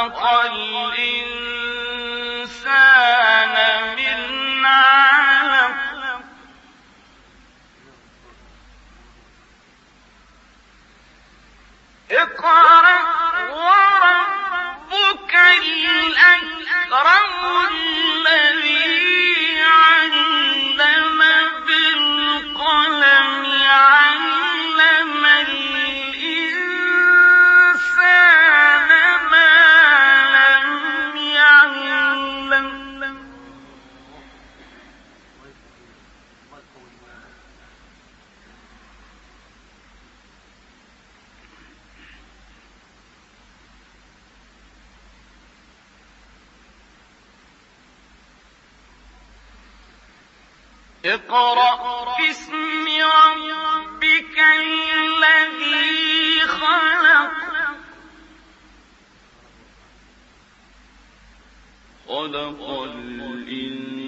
خلق الإنسان اقرأ باسم ربك الذي خلق. خلق الإنسان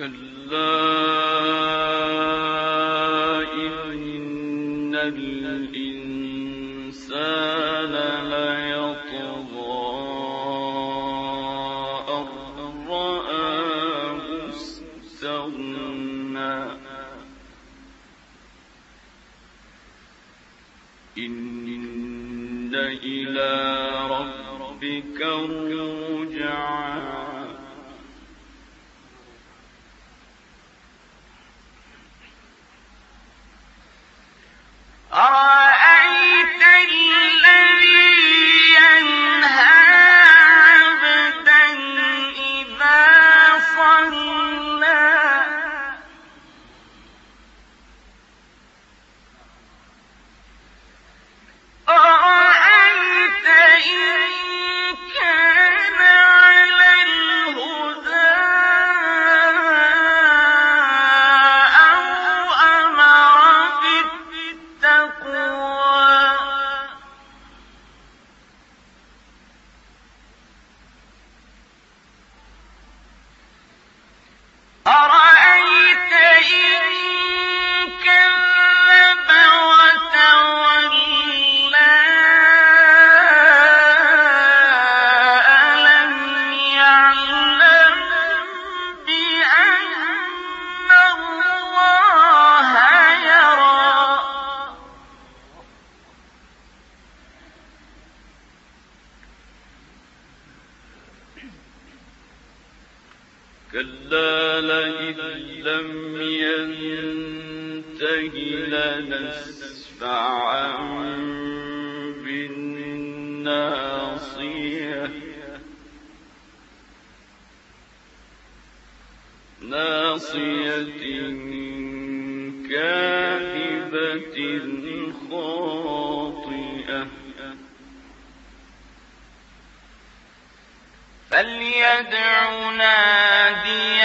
إن إلى ربك الرجعى كلا لئن لم ينته لنسفعا بالناصية. ناصية كاذبة خاطئة. فليدع ناديه